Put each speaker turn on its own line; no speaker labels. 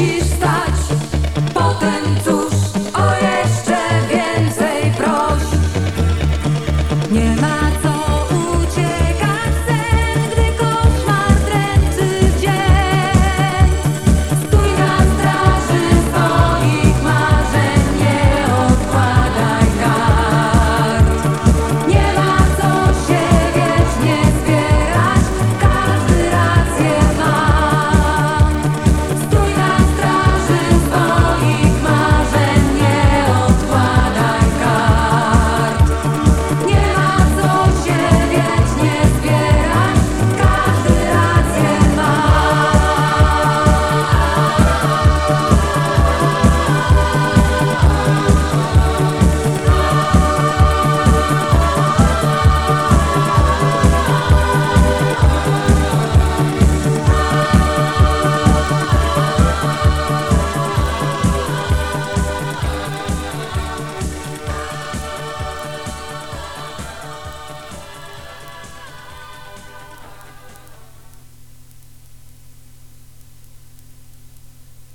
musisz stać, potem